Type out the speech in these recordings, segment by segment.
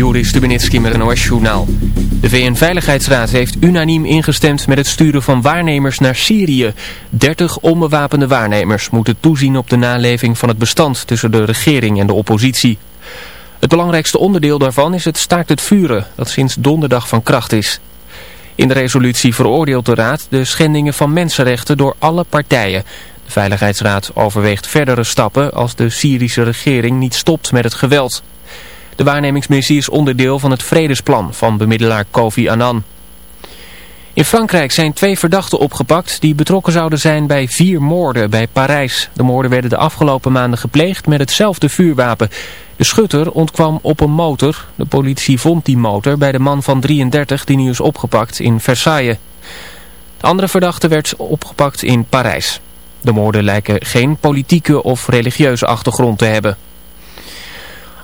Joris Stubenitski met een NOS-journaal. De VN-veiligheidsraad heeft unaniem ingestemd met het sturen van waarnemers naar Syrië. 30 onbewapende waarnemers moeten toezien op de naleving van het bestand tussen de regering en de oppositie. Het belangrijkste onderdeel daarvan is het staakt het vuren, dat sinds donderdag van kracht is. In de resolutie veroordeelt de Raad de schendingen van mensenrechten door alle partijen. De Veiligheidsraad overweegt verdere stappen als de Syrische regering niet stopt met het geweld. De waarnemingsmissie is onderdeel van het vredesplan van bemiddelaar Kofi Annan. In Frankrijk zijn twee verdachten opgepakt die betrokken zouden zijn bij vier moorden bij Parijs. De moorden werden de afgelopen maanden gepleegd met hetzelfde vuurwapen. De schutter ontkwam op een motor. De politie vond die motor bij de man van 33 die nu is opgepakt in Versailles. De andere verdachte werd opgepakt in Parijs. De moorden lijken geen politieke of religieuze achtergrond te hebben.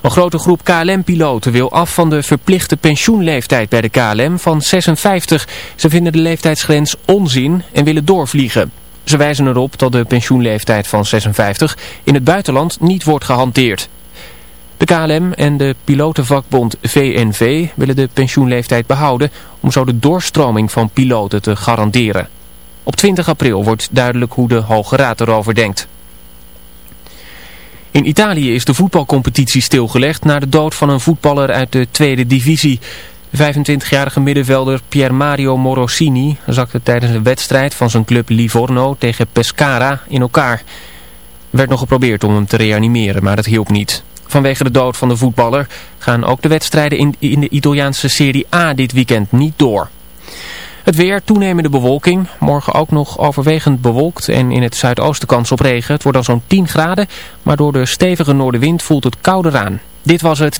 Een grote groep KLM-piloten wil af van de verplichte pensioenleeftijd bij de KLM van 56. Ze vinden de leeftijdsgrens onzin en willen doorvliegen. Ze wijzen erop dat de pensioenleeftijd van 56 in het buitenland niet wordt gehanteerd. De KLM en de pilotenvakbond VNV willen de pensioenleeftijd behouden om zo de doorstroming van piloten te garanderen. Op 20 april wordt duidelijk hoe de Hoge Raad erover denkt. In Italië is de voetbalcompetitie stilgelegd na de dood van een voetballer uit de tweede divisie. De 25-jarige middenvelder Pier Mario Morosini zakte tijdens een wedstrijd van zijn club Livorno tegen Pescara in elkaar. Er werd nog geprobeerd om hem te reanimeren, maar dat hielp niet. Vanwege de dood van de voetballer gaan ook de wedstrijden in, in de Italiaanse Serie A dit weekend niet door. Het weer, toenemende bewolking. Morgen ook nog overwegend bewolkt en in het zuidoosten kans op regen. Het wordt dan zo'n 10 graden, maar door de stevige noordenwind voelt het kouder aan. Dit was het.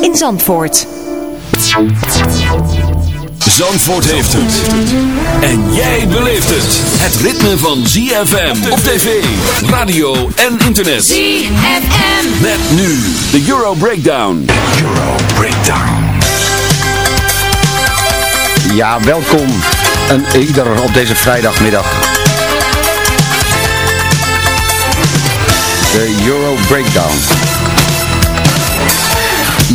in Zandvoort. Zandvoort heeft het. En jij beleeft het. Het ritme van ZFM op tv, radio en internet. ZFM. Met nu de Euro Breakdown. Euro Breakdown. Ja, welkom een ieder op deze vrijdagmiddag. De Euro Breakdown.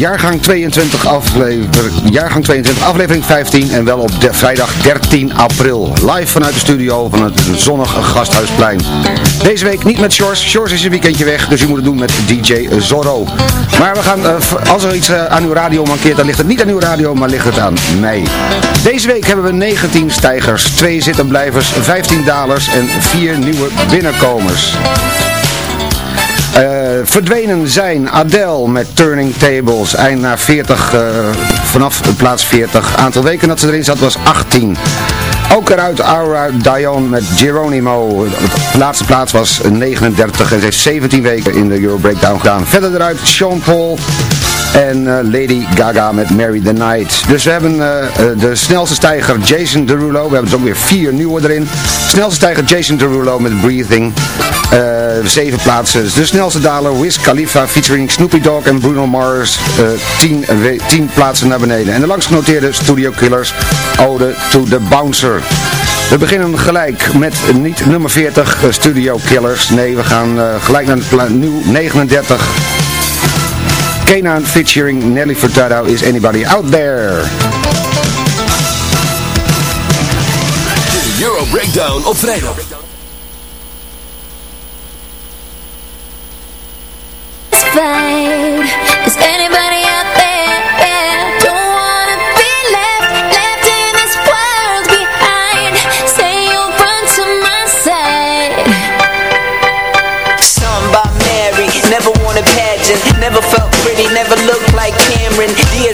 Jaargang 22, aflevering, jaargang 22, aflevering 15 en wel op de, vrijdag 13 april. Live vanuit de studio van het zonnige Gasthuisplein. Deze week niet met Shores. Shores is een weekendje weg, dus u moet het doen met DJ Zorro. Maar we gaan, eh, als er iets eh, aan uw radio mankeert, dan ligt het niet aan uw radio, maar ligt het aan mij. Deze week hebben we 19 stijgers, 2 zittenblijvers, 15 dalers en 4 nieuwe binnenkomers. Eh, verdwenen zijn Adele met Turning Tables. Eind naar 40, eh, vanaf plaats 40. Aantal weken dat ze erin zat was 18. Ook eruit Aura Dion met Geronimo. De laatste plaats was 39 en ze heeft 17 weken in de Euro Breakdown gedaan. Verder eruit Sean Paul En eh, Lady Gaga met Mary the Night. Dus we hebben eh, eh, de snelste stijger Jason Derulo. We hebben dus ook weer vier nieuwe erin. Snelste stijger Jason Derulo met Breathing. zeven plaatsen. De snelste daler Wiz Khalifa featuring Snoopy Dogg en Bruno Mars. tien, tien plaatsen naar beneden. En de langst genoteerde Studio Killers Ode to the Bouncer. We beginnen gelijk met niet nummer 40 Studio Killers. Nee, we gaan gelijk naar nieuw 39. Kanan featuring Nelly Furtado is Anybody Out There? Euro Breakdown op vrijdag. Is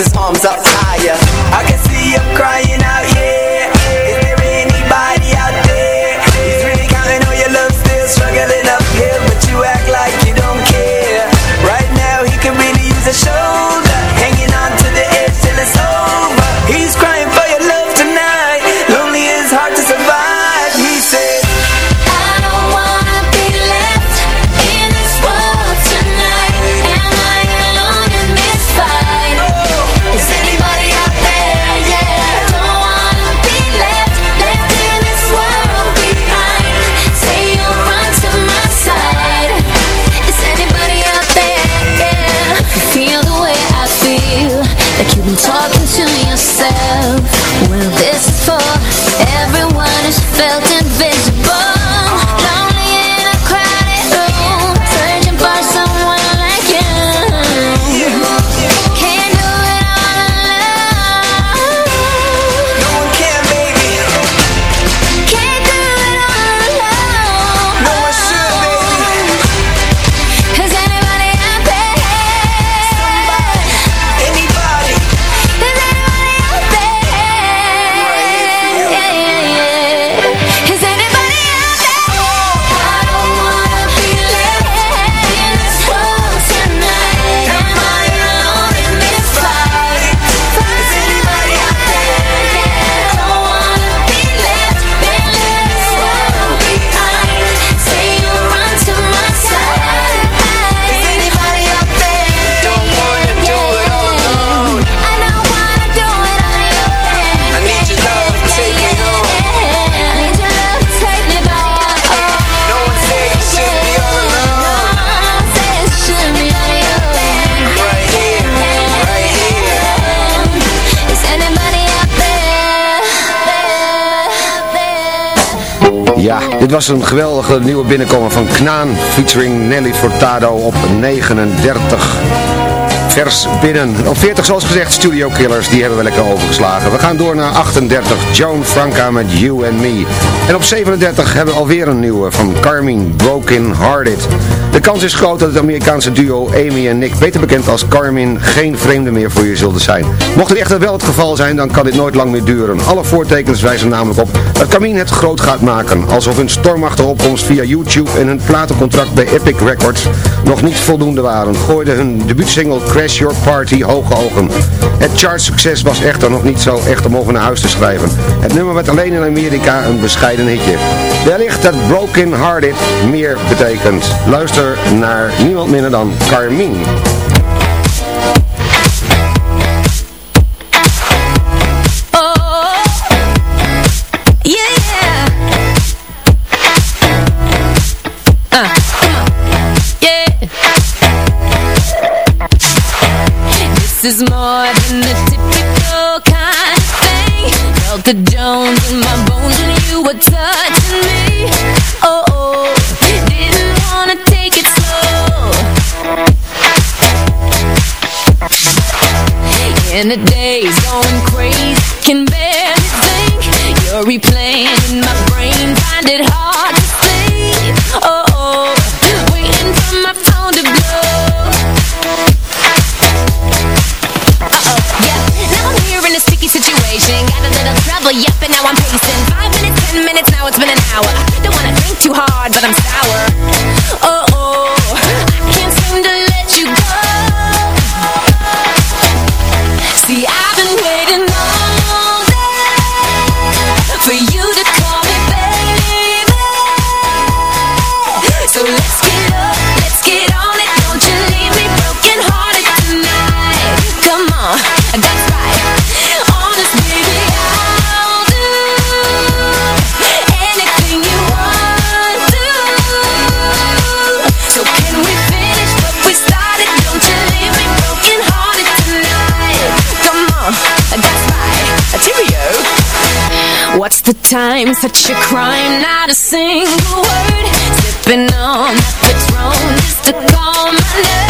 his arms up Dit was een geweldige nieuwe binnenkomen van Knaan featuring Nelly Furtado op 39. Vers binnen. Op 40 zoals gezegd Studio Killers, die hebben we lekker overgeslagen. We gaan door naar 38, Joan Franca met You and Me. En op 37 hebben we alweer een nieuwe van Carmine Broken Hearted. De kans is groot dat het Amerikaanse duo Amy en Nick, beter bekend als Carmine, geen vreemde meer voor je zullen zijn. Mocht dit echter wel het geval zijn, dan kan dit nooit lang meer duren. Alle voortekens wijzen namelijk op dat Carmine het groot gaat maken. Alsof hun stormachtige opkomst via YouTube en hun platencontract bij Epic Records nog niet voldoende waren, gooide hun debuutsingle Crash Your Party hoge ogen. Het chartsucces was echter nog niet zo echt om over naar huis te schrijven. Het nummer werd alleen in Amerika een bescheiden hitje. Wellicht dat Broken Hearted meer betekent. Luister naar niemand minder dan Carmine. Is more time? Such a crime, not a single word. Sipping on that Patron just to calm my nerves.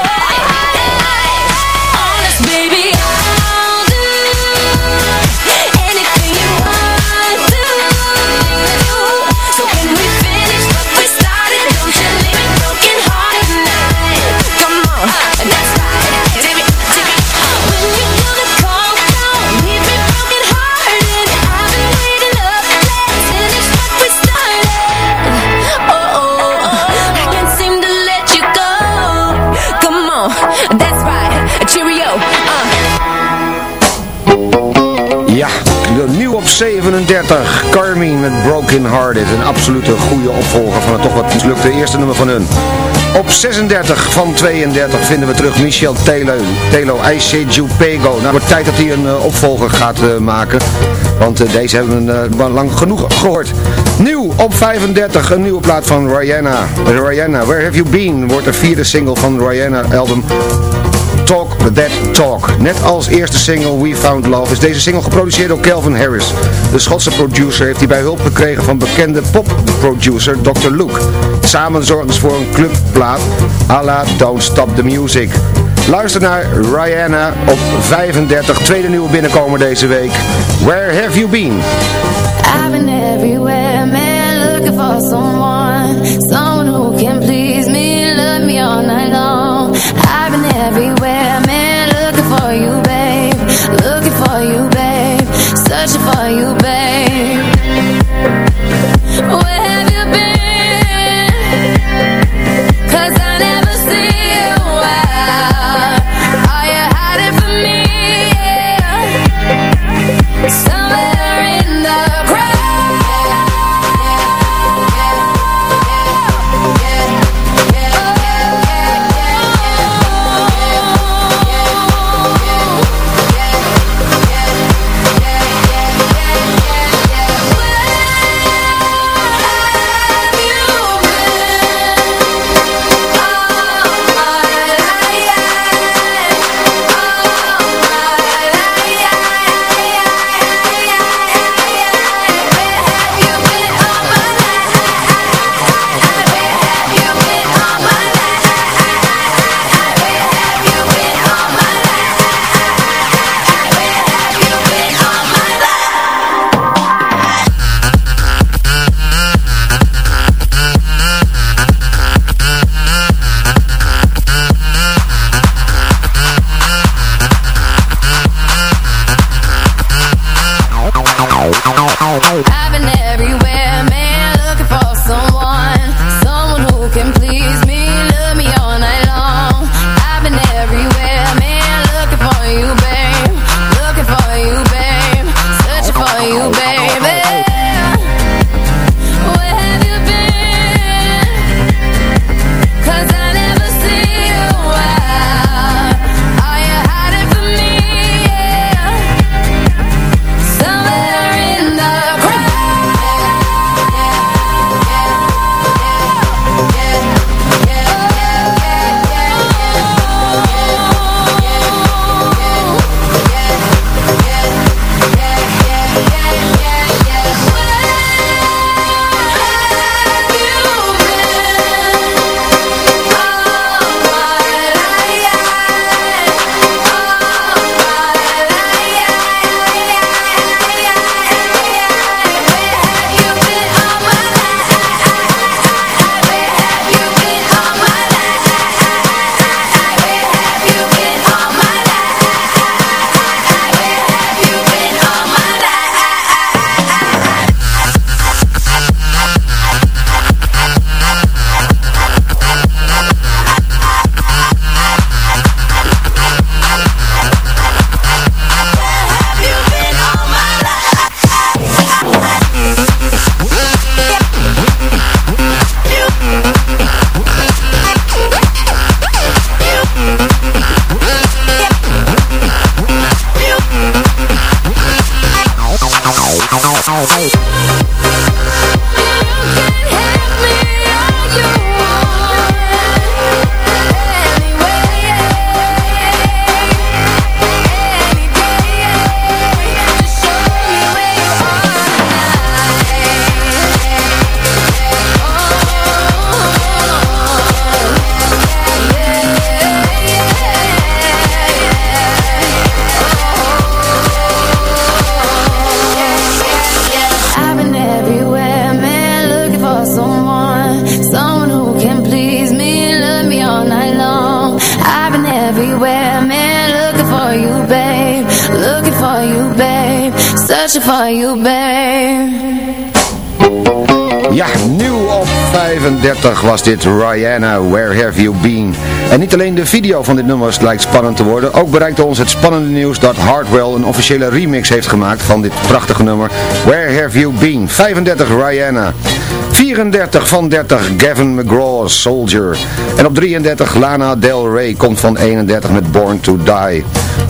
37, Carmine met Broken Hearted. Een absolute goede opvolger van het toch wat mislukte eerste nummer van hun. Op 36 van 32 vinden we terug Michel Telo, Telo I Say Jupego. Nou, het wordt tijd dat hij een eh, opvolger gaat eh, maken. Want eh, deze hebben we lang genoeg gehoord. Nieuw op 35, een nieuwe plaat van Rihanna. Rihanna, Where Have You Been? Wordt de vierde single van Rihanna album Talk That Talk. Net als eerste single We Found Love is deze single geproduceerd door Calvin Harris. De Schotse producer heeft hierbij hulp gekregen van bekende popproducer Dr. Luke. Samen zorgden ze voor een clubplaat à la Don't Stop the Music. Luister naar Rihanna op 35, tweede nieuwe binnenkomer deze week. Where have you been? I've been everywhere, man, looking for someone Someone who can please Searching for you, babe was dit Rihanna, Where Have You Been? En niet alleen de video van dit nummer lijkt spannend te worden, ook bereikte ons het spannende nieuws dat Hardwell een officiële remix heeft gemaakt van dit prachtige nummer, Where Have You Been? 35 Rihanna. 34 van 30 Gavin McGraw, Soldier. En op 33 Lana Del Rey komt van 31 met Born to Die.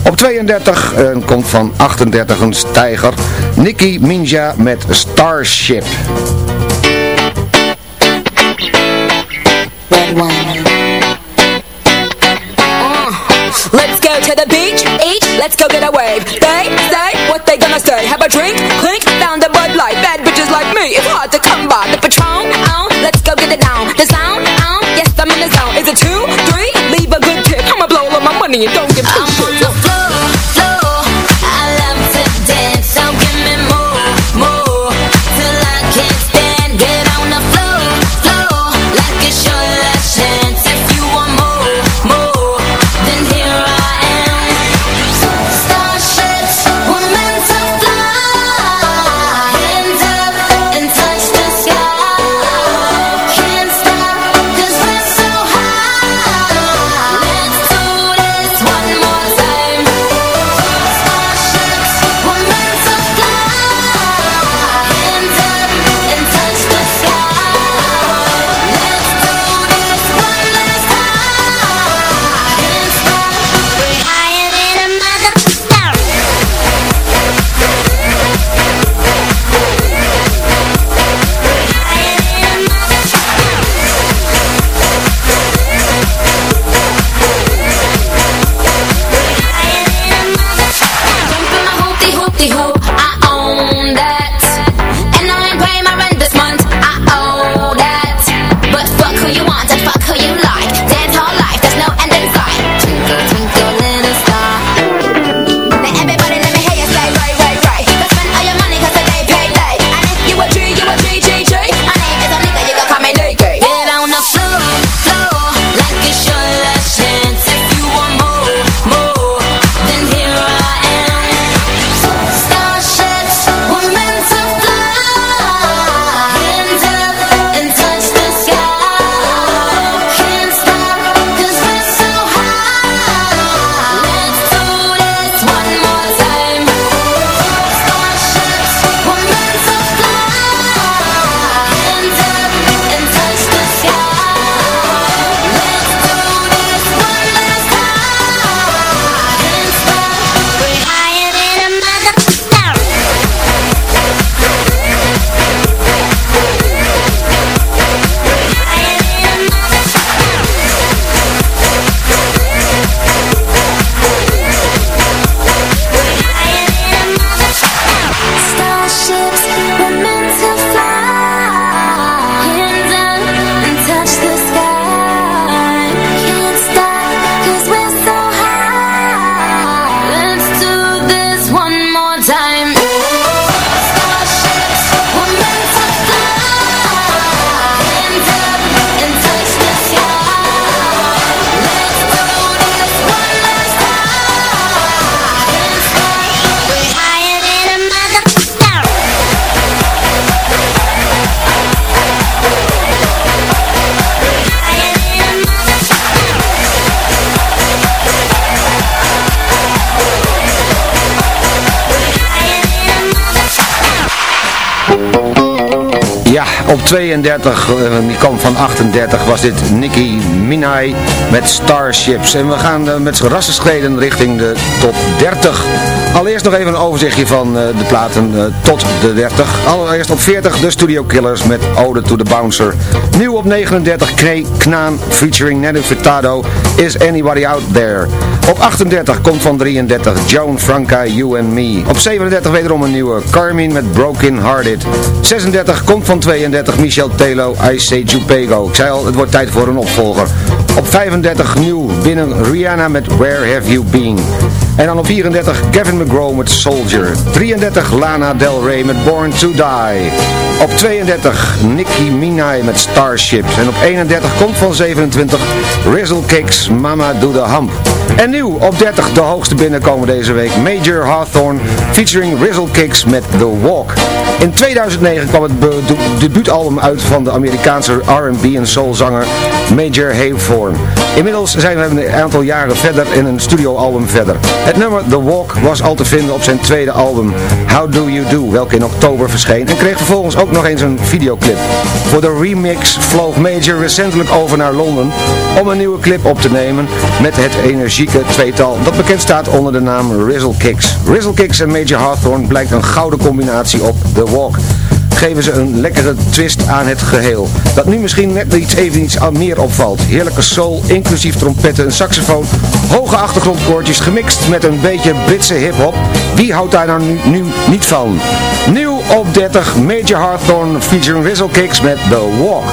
Op 32 eh, komt van 38 een stijger, Nicki Minja met Starship. Let's go get a wave. They say what they gonna say. Have a drink, clink, found a Bud Light. Bad bitches like me, it's hard to come by. The Patron, oh, let's go get it down. The sound, oh, yes, I'm in the zone. Is it two, three? Leave a good tip. I'ma blow all my money and don't give two shits. Op 32, eh, die kwam van 38, was dit Nicki Minaj met Starships. En we gaan eh, met rassenschreden richting de top 30. Allereerst nog even een overzichtje van eh, de platen eh, tot de 30. Allereerst op 40 de Studio Killers met Ode to the Bouncer. Nieuw op 39 Knee Knaan featuring Nelly Furtado Is Anybody Out There. Op 38 komt van 33 Joan Franca You and Me. Op 37 wederom een nieuwe Carmine met Broken Hearted. 36 komt van 32 Michel Telo I Say Jupego. Ik zei al, het wordt tijd voor een opvolger. Op 35 nieuw binnen Rihanna met Where Have You Been. En dan op 34 Kevin McGraw met Soldier. 33 Lana Del Rey met Born to Die. Op 32 Nicki Minaj met Starships. En op 31 komt van 27 Rizzle Kicks Mama Do The Hump. En nieuw op 30 de hoogste binnenkomen deze week Major Hawthorne featuring Rizzle Kicks met The Walk. In 2009 kwam het debuutalbum uit van de Amerikaanse R&B en soulzanger Major Hawthorne. Inmiddels zijn we een aantal jaren verder in een studioalbum verder. Het nummer The Walk was al te vinden op zijn tweede album How Do You Do, welke in oktober verscheen en kreeg vervolgens ook nog eens een videoclip. Voor de remix vloog Major recentelijk over naar Londen om een nieuwe clip op te nemen met het energieke tweetal dat bekend staat onder de naam Rizzle Kicks. Rizzle Kicks en Major Hawthorne blijkt een gouden combinatie op The Walk. geven ze een lekkere twist aan het geheel. Dat nu misschien net iets, even iets meer opvalt. Heerlijke soul, inclusief trompetten en saxofoon, hoge achtergrondkoortjes gemixt met een beetje Britse hip-hop. Wie houdt daar nou nu, nu niet van? Nieuw op 30, Major Hawthorne featuring Whistle Kicks met The Walk.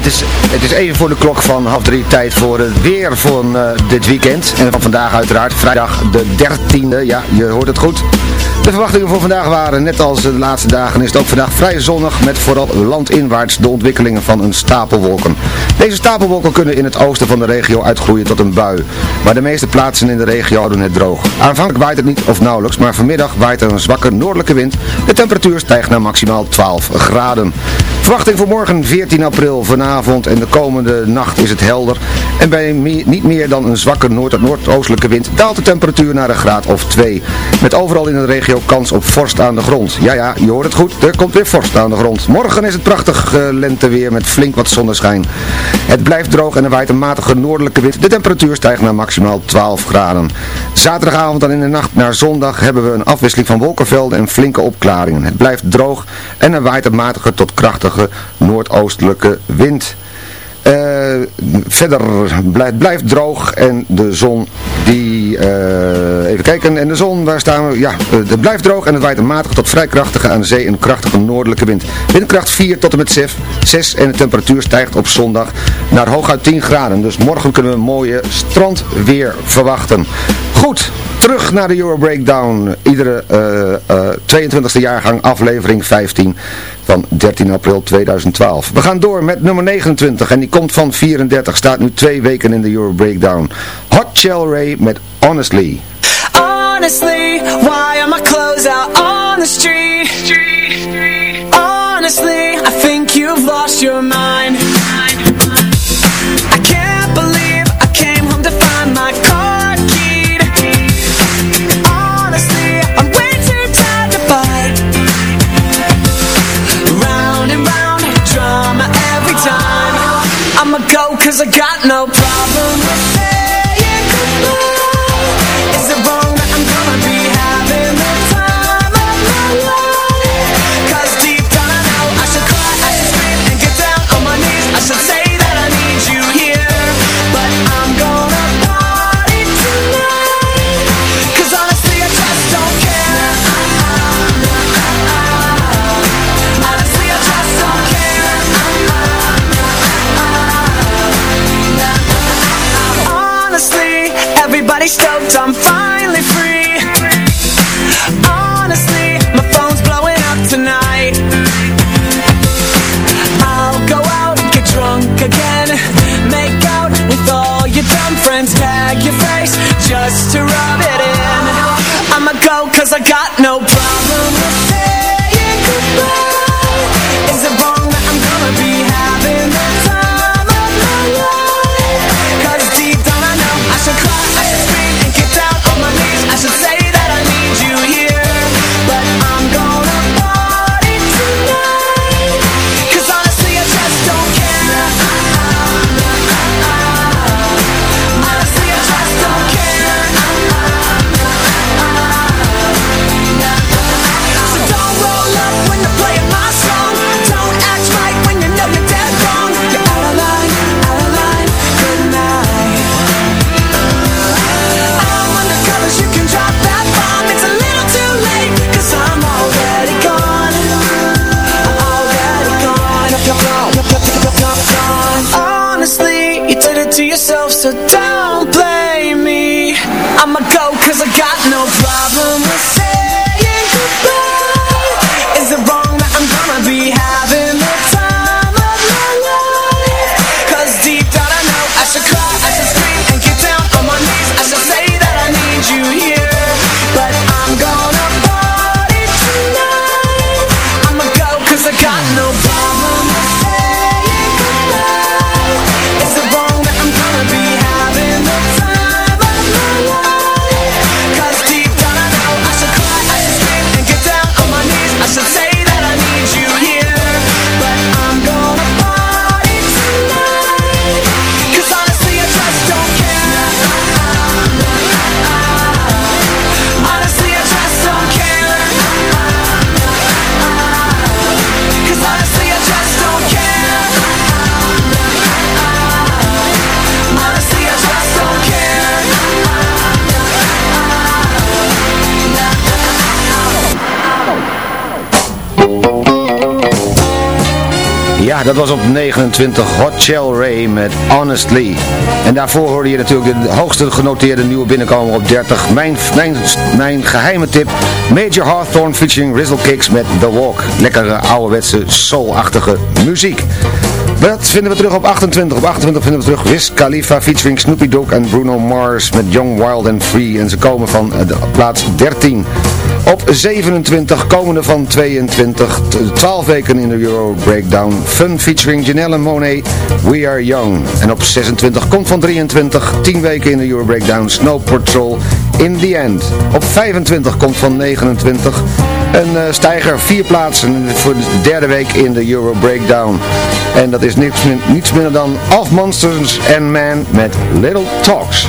Het is, het is even voor de klok van half drie tijd voor het weer van eh, dit weekend. En van vandaag uiteraard, vrijdag de 13e. Ja, je hoort het goed. De verwachtingen voor vandaag waren, net als de laatste dagen, is het ook vandaag vrij zonnig met vooral landinwaarts de ontwikkelingen van een stapelwolken. Deze stapelwolken kunnen in het oosten van de regio uitgroeien tot een bui. Maar de meeste plaatsen in de regio houden het droog. Aanvankelijk waait het niet of nauwelijks, maar vanmiddag waait er een zwakke noordelijke wind. De temperatuur stijgt naar maximaal 12 graden. Verwachting voor morgen 14 april vanavond en de komende nacht is het helder. En bij niet meer dan een zwakke noord- tot noordoostelijke wind daalt de temperatuur naar een graad of 2. Met overal in de regio kans op vorst aan de grond. Ja ja, je hoort het goed, er komt weer vorst aan de grond. Morgen is het prachtig eh, lenteweer met flink wat zonneschijn. Het blijft droog en er waait een matige noordelijke wind. De temperatuur stijgt naar maximaal 12 graden. Zaterdagavond en in de nacht naar zondag hebben we een afwisseling van wolkenvelden en flinke opklaringen. Het blijft droog en er waait een matige tot krachtige noordoostelijke wind. Eh, verder blijft, blijft droog en de zon die, eh, even kijken, en de zon, waar staan we? Ja, eh, het blijft droog en het waait een matige tot vrij krachtige aan de zee een krachtige noordelijke wind. Windkracht 4 tot en met 6 en de temperatuur stijgt op zondag naar hooguit 10 graden. Dus morgen kunnen we een mooie strandweer verwachten. Goed, terug naar de Euro Breakdown. Iedere uh, 22e jaargang aflevering 15 van 13 april 2012. We gaan door met nummer 29 en die komt van 34, staat nu twee weken in de Euro Breakdown. Hot Shell Ray met Honestly. Honestly, why are my clothes out on the street? Honestly, I think you've lost your I got no to yourself, so don't blame me. I'ma go cause I got no problem Dat was op 29 Hot Shell Ray met Honestly. En daarvoor hoorde je natuurlijk de hoogste genoteerde nieuwe binnenkomer op 30. Mijn, mijn, mijn geheime tip, Major Hawthorne featuring Rizzle Kicks met The Walk. Lekkere ouderwetse soul-achtige muziek. Dat vinden we terug op 28. Op 28 vinden we terug Wiz Khalifa featuring Snoopy Dogg en Bruno Mars met Young, Wild and Free. En ze komen van de plaats 13. Op 27 komende van 22, t- 12 weken in de Euro Breakdown. Fun featuring Janelle Monet, We Are Young. En op 26 komt van 23, 10 weken in de Euro Breakdown. Snow Patrol, In The End. Op 25 komt van 29 een eh, stijger, 4 plaatsen voor de derde week in de Euro Breakdown. En dat is niets, niets minder dan Of Monsters and Man met Little Talks.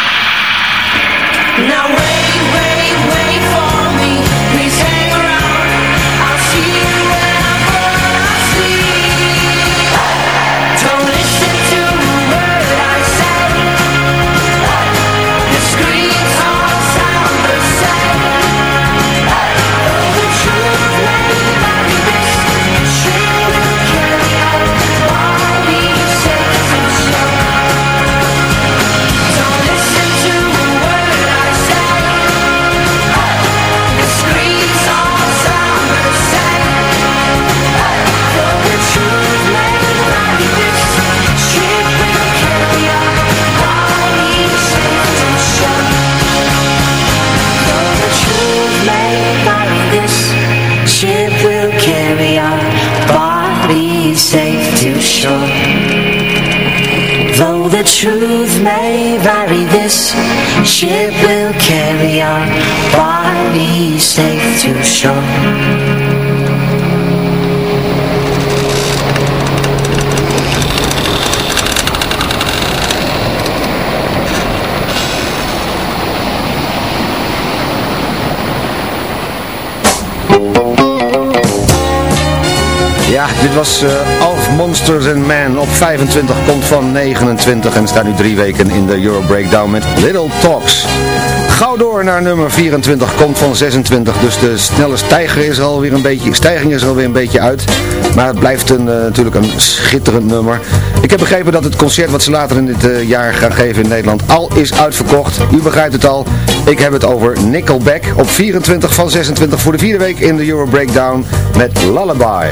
dit was eh Alf Monsters and Man op 25, komt van 29 en staat nu drie weken in de Euro Breakdown met Little Talks. Gauw door naar nummer 24, komt van 26, dus de snelle stijger is er alweer een beetje, stijging is er alweer een beetje uit. Maar het blijft een, eh, natuurlijk een schitterend nummer. Ik heb begrepen dat het concert wat ze later in dit eh, jaar gaan geven in Nederland al is uitverkocht. U begrijpt het al, ik heb het over Nickelback op 24 van 26 voor de vierde week in de Euro Breakdown met Lullaby.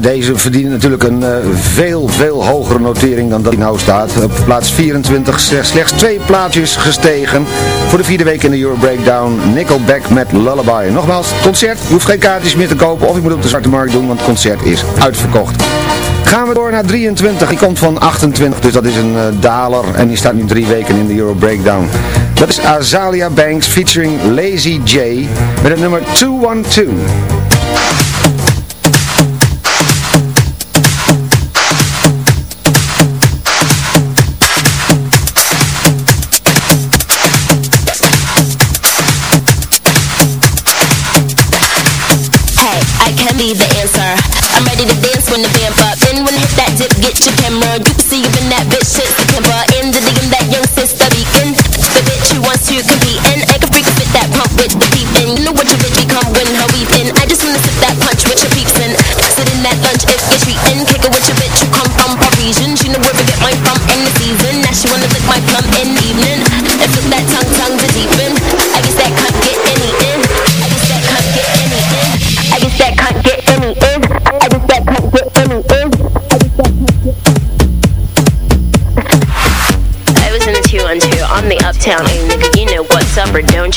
Deze verdient natuurlijk een eh, veel, veel hogere notering dan dat hij nou staat. Op plaats 24 slechts, slechts twee plaatjes gestegen. Voor de vierde week in de Euro Breakdown. Nickelback met Lullaby. Nogmaals, concert. Je hoeft geen kaartjes meer te kopen of je moet op de Zwarte Markt doen, want het concert is uitverkocht. Gaan we door naar 23. Die komt van 28, dus dat is een eh, daler. En die staat nu drie weken in de Euro Breakdown. Dat is Azalia Banks featuring Lazy J met het nummer 212.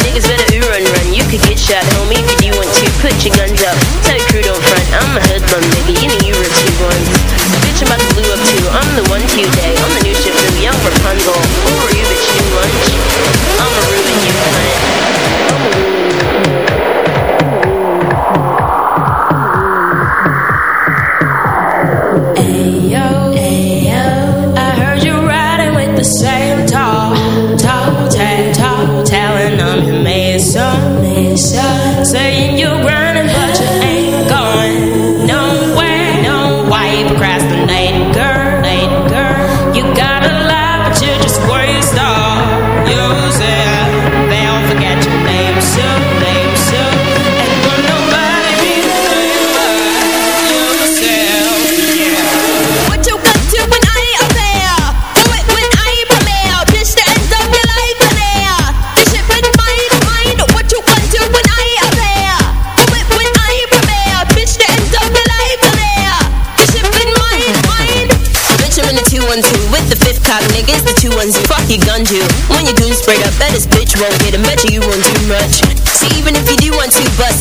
Niggas better ooh run run. You could get shot, homie, if you do want to. Put your guns up. Tell your crew don't front. I'm a hoodlum, nigga. You know you were two ones. Bitch, I'm about to blue up too. I'm the one two day. I'm the new ship new young Rapunzel. Who are you, bitch? New lunch? I'ma ruin you, cunt.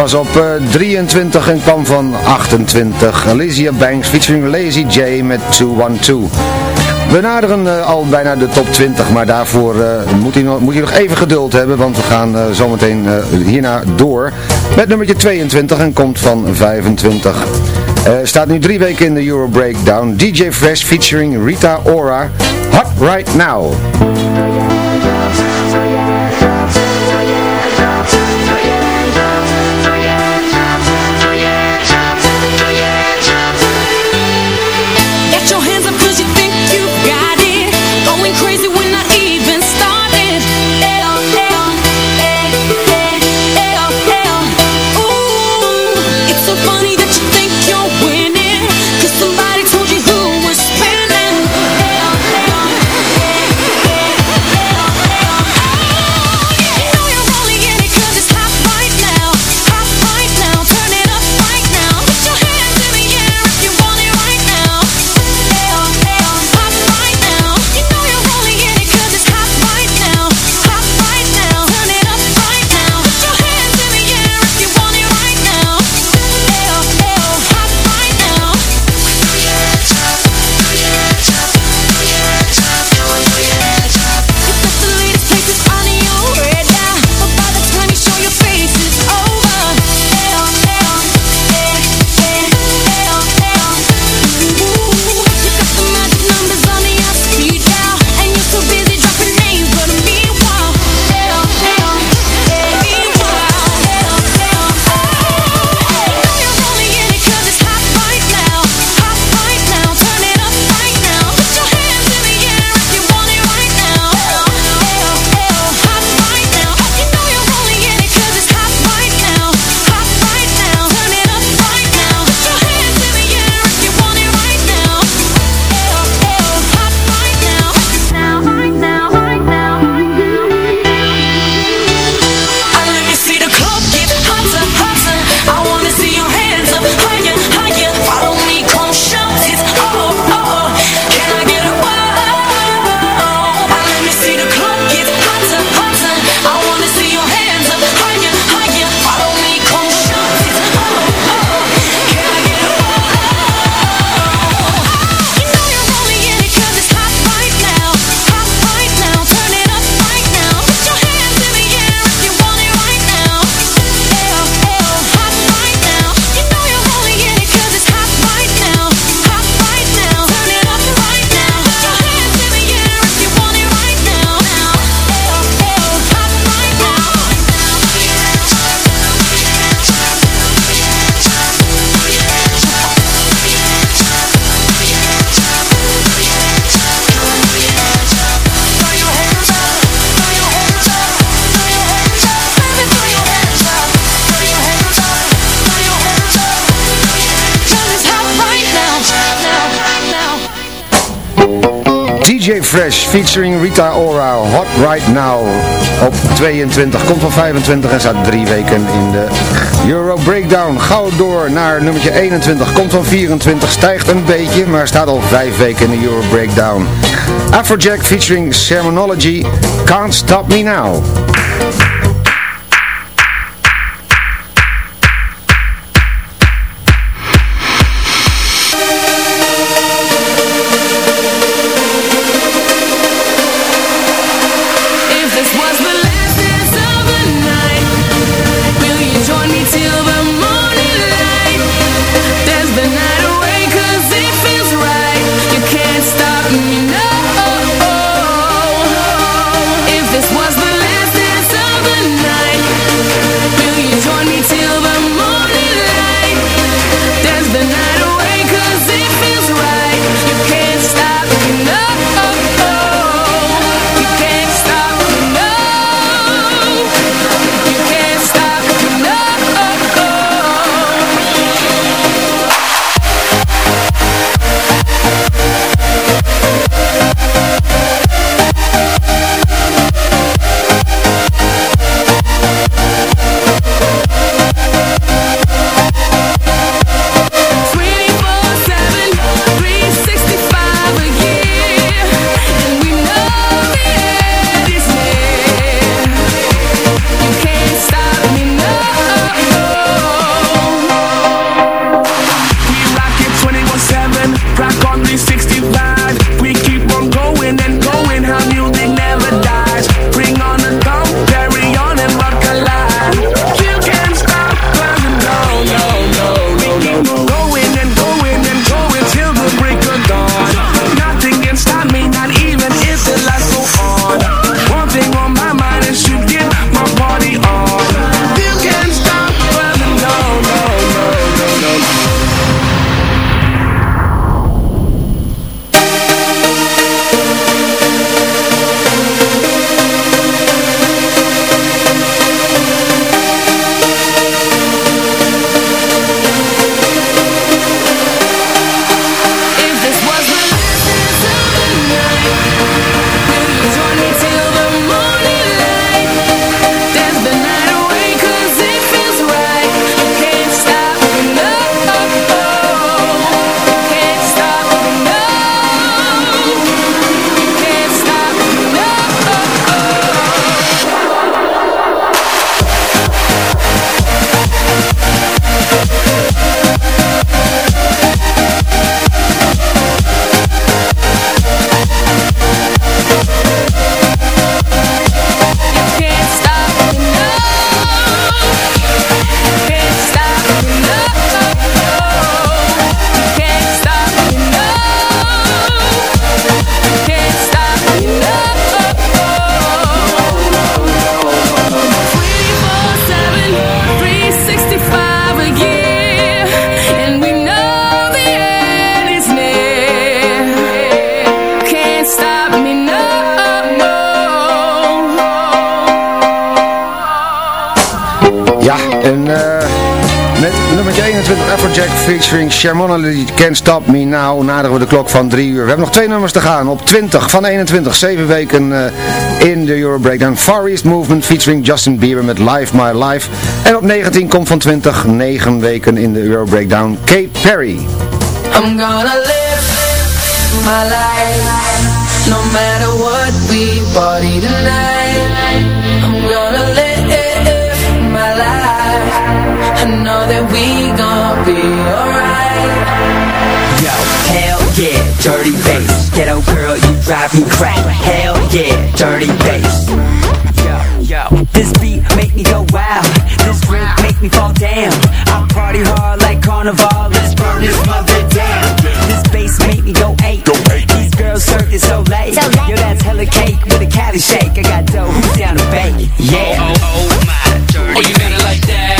was op eh, 23 en kwam van 28. Alicia Banks featuring Lazy J met 212. We naderen eh, al bijna de top 20, maar daarvoor eh, moet, u nog, moet u nog even geduld hebben, want we gaan eh, zometeen eh, hierna door met nummertje 22 en komt van 25. Eh, staat nu drie weken in de Euro Breakdown. DJ Fresh featuring Rita Ora, Hot Right Now. Featuring Rita Ora, Hot Right Now op 22. Komt van 25 en staat drie weken in de Euro Breakdown. Gauw door naar nummertje 21. Komt van 24, stijgt een beetje, maar staat al vijf weken in de Euro Breakdown. Afrojack featuring Sermonology, Can't Stop Me Now. Sharmona Can't Stop Me Now naderen we de klok van 3 uur. We hebben nog twee nummers te gaan. Op 20 van 21, 7 weken eh, in de Euro Breakdown. Far East Movement featuring Justin Bieber met Live My Life. En op 19 komt van 20, 9 weken in de Euro Breakdown Kate Perry. I'm gonna live my life No matter what we party tonight I'm gonna live my life I know that we gon' be alright yeah, dirty bass. Ghetto girl, you drive me crazy. Hell yeah, dirty bass. Yo, yo, this beat make me go wild. This drink make me fall down. I party hard like carnival. Let's burn this mother down. This bass make me go eight. These girls serve it so late. Yo, that's hella cake with a Cali shake. I got dough, who's down to bake? Yeah. Oh, oh, my dirty. Oh, you got it like that?